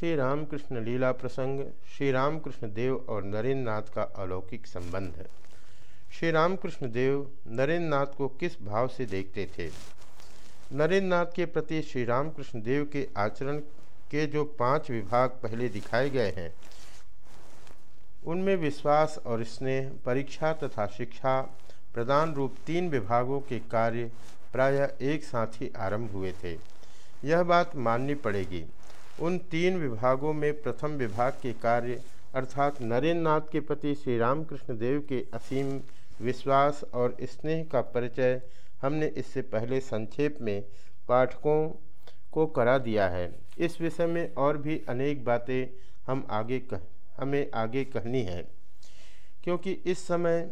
श्री रामकृष्ण लीला प्रसंग श्री रामकृष्ण देव और नरेंद्र नाथ का अलौकिक संबंध। श्री रामकृष्ण देव नरेंद्र नाथ को किस भाव से देखते थे? नरेंद्र नाथ के प्रति श्री रामकृष्ण देव के आचरण के जो पाँच विभाग पहले दिखाए गए हैं, उनमें विश्वास और स्नेह, परीक्षा तथा शिक्षा प्रदान रूप तीन विभागों के कार्य प्रायः एक साथ ही आरंभ हुए थे। यह बात माननी पड़ेगी। उन तीन विभागों में प्रथम विभाग के कार्य अर्थात नरेंद्र नाथ के प्रति श्री रामकृष्ण देव के असीम विश्वास और स्नेह का परिचय हमने इससे पहले संक्षेप में पाठकों को करा दिया है। इस विषय में और भी अनेक बातें हम आगे कह, हमें आगे कहनी है। क्योंकि इस समय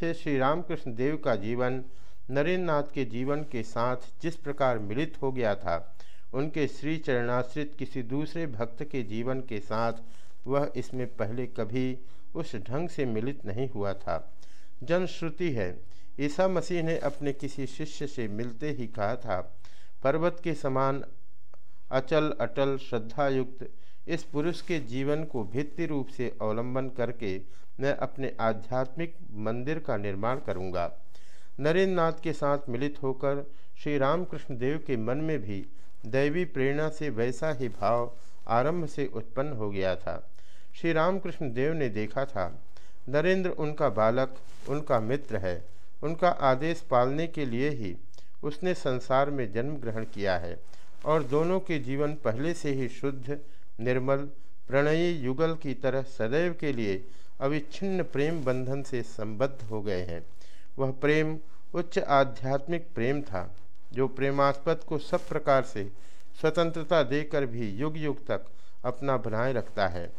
से श्री रामकृष्ण देव का जीवन नरेंद्र नाथ के जीवन के साथ जिस प्रकार मिलित हो गया था उनके श्री चरणाश्रित किसी दूसरे भक्त के जीवन के साथ वह इसमें पहले कभी उस ढंग से मिलित नहीं हुआ था। जनश्रुति है, ईसा मसीह ने अपने किसी शिष्य से मिलते ही कहा था, पर्वत के समान अचल, अटल, श्रद्धायुक्त, इस पुरुष के जीवन को भित्ति रूप से अवलंबन करके मैं अपने आध्यात्मिक मंदिर का निर्माण करूँगा। नरेंद्र नाथ के साथ मिलित होकर श्री रामकृष्ण देव के मन में भी दैवी प्रेरणा से वैसा ही भाव आरंभ से उत्पन्न हो गया था। श्री रामकृष्ण देव ने देखा था, नरेंद्र उनका बालक, उनका मित्र है, उनका आदेश पालने के लिए ही उसने संसार में जन्म ग्रहण किया है और दोनों के जीवन पहले से ही शुद्ध, निर्मल, प्रणयी युगल की तरह सदैव के लिए अविच्छिन्न प्रेम बंधन से संबद्ध हो गए हैं। वह प्रेम उच्च आध्यात्मिक प्रेम था। जो प्रेमास्पद को सब प्रकार से स्वतंत्रता देकर भी युग युग तक अपना बनाए रखता है,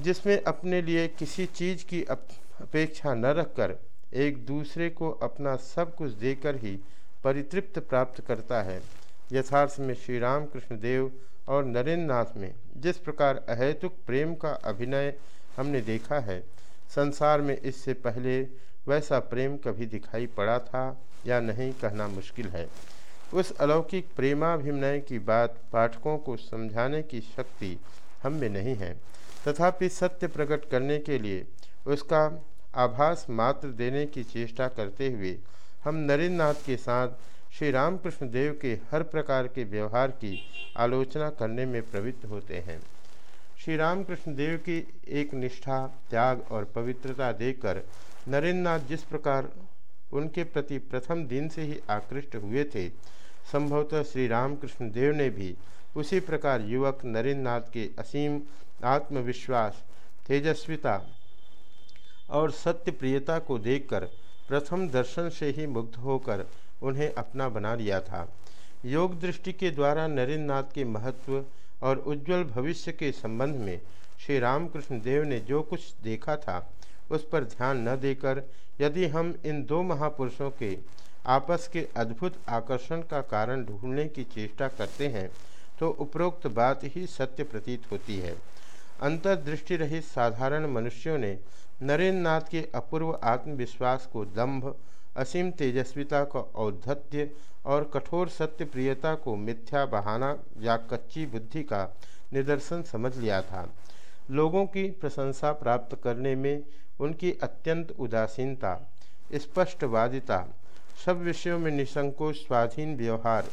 जिसमें अपने लिए किसी चीज़ की अपेक्षा न रखकर एक दूसरे को अपना सब कुछ देकर ही परितृप्त प्राप्त करता है। यथार्थ में श्री राम कृष्ण देव और नरेंद्र नाथ में जिस प्रकार अहेतुक प्रेम का अभिनय हमने देखा है, संसार में इससे पहले वैसा प्रेम कभी दिखाई पड़ा था। या नहीं कहना मुश्किल है। उस अलौकिक प्रेमाभिनय की बात पाठकों को समझाने की शक्ति हम में नहीं है। तथापि सत्य प्रकट करने के लिए उसका आभास मात्र देने की चेष्टा करते हुए हम नरेंद्रनाथ के साथ श्री रामकृष्ण देव के हर प्रकार के व्यवहार की आलोचना करने में प्रवृत्त होते हैं। श्री रामकृष्ण देव की एक निष्ठा, त्याग और पवित्रता देकर नरेंद्रनाथ जिस प्रकार उनके प्रति प्रथम दिन से ही आकृष्ट हुए थे। संभवतः श्री रामकृष्ण देव ने भी उसी प्रकार युवक नरेंद्र नाथ के असीम आत्मविश्वास, तेजस्विता और सत्य प्रियता को देखकर प्रथम दर्शन से ही मुग्ध होकर उन्हें अपना बना लिया था। योग दृष्टि के द्वारा नरेंद्र नाथ के महत्व और उज्जवल भविष्य के संबंध में श्री रामकृष्ण देव ने जो कुछ देखा था उस पर ध्यान न देकर यदि हम इन दो महापुरुषों के आपस के अद्भुत आकर्षण का कारण ढूँढने की चेष्टा करते हैं तो उपरोक्त बात ही सत्य प्रतीत होती है। अंतर्दृष्टि रहित साधारण मनुष्यों ने नरेंद्र नाथ के अपूर्व आत्मविश्वास को दंभ असीम तेजस्विता का औद्धत्य और कठोर सत्य प्रियता को मिथ्या बहाना या कच्ची बुद्धि का निदर्शन समझ लिया था। लोगों की प्रशंसा प्राप्त करने में उनकी अत्यंत उदासीनता, स्पष्टवादिता, सब विषयों में निसंकोच स्वाधीन व्यवहार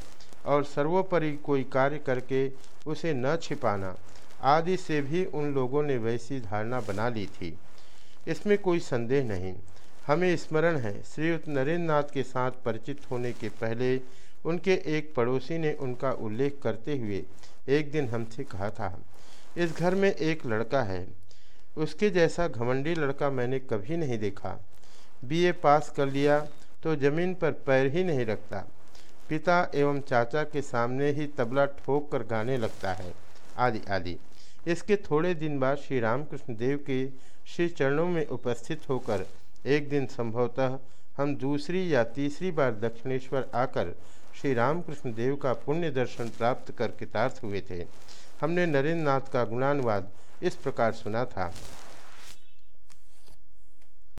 और सर्वोपरि कोई कार्य करके उसे न छिपाना आदि से भी उन लोगों ने वैसी धारणा बना ली थी। इसमें कोई संदेह नहीं। हमें स्मरण है श्रीयुक्त नरेंद्र नाथ के साथ परिचित होने के पहले उनके एक पड़ोसी ने उनका उल्लेख करते हुए एक दिन हमसे कहा था इस घर में एक लड़का है। उसके जैसा घमंडी लड़का मैंने कभी नहीं देखा। बीए पास कर लिया तो ज़मीन पर पैर ही नहीं रखता। पिता एवं चाचा के सामने ही तबला ठोक कर गाने लगता है। आदि आदि। इसके थोड़े दिन बाद श्री रामकृष्ण देव के श्री चरणों में उपस्थित होकर एक दिन संभवतः हम दूसरी या तीसरी बार दक्षिणेश्वर आकर श्री रामकृष्ण देव का पुण्य दर्शन प्राप्त कर कृतार्थ हुए थे। हमने नरेंद्र नाथ का गुणानुवाद इस प्रकार सुना था।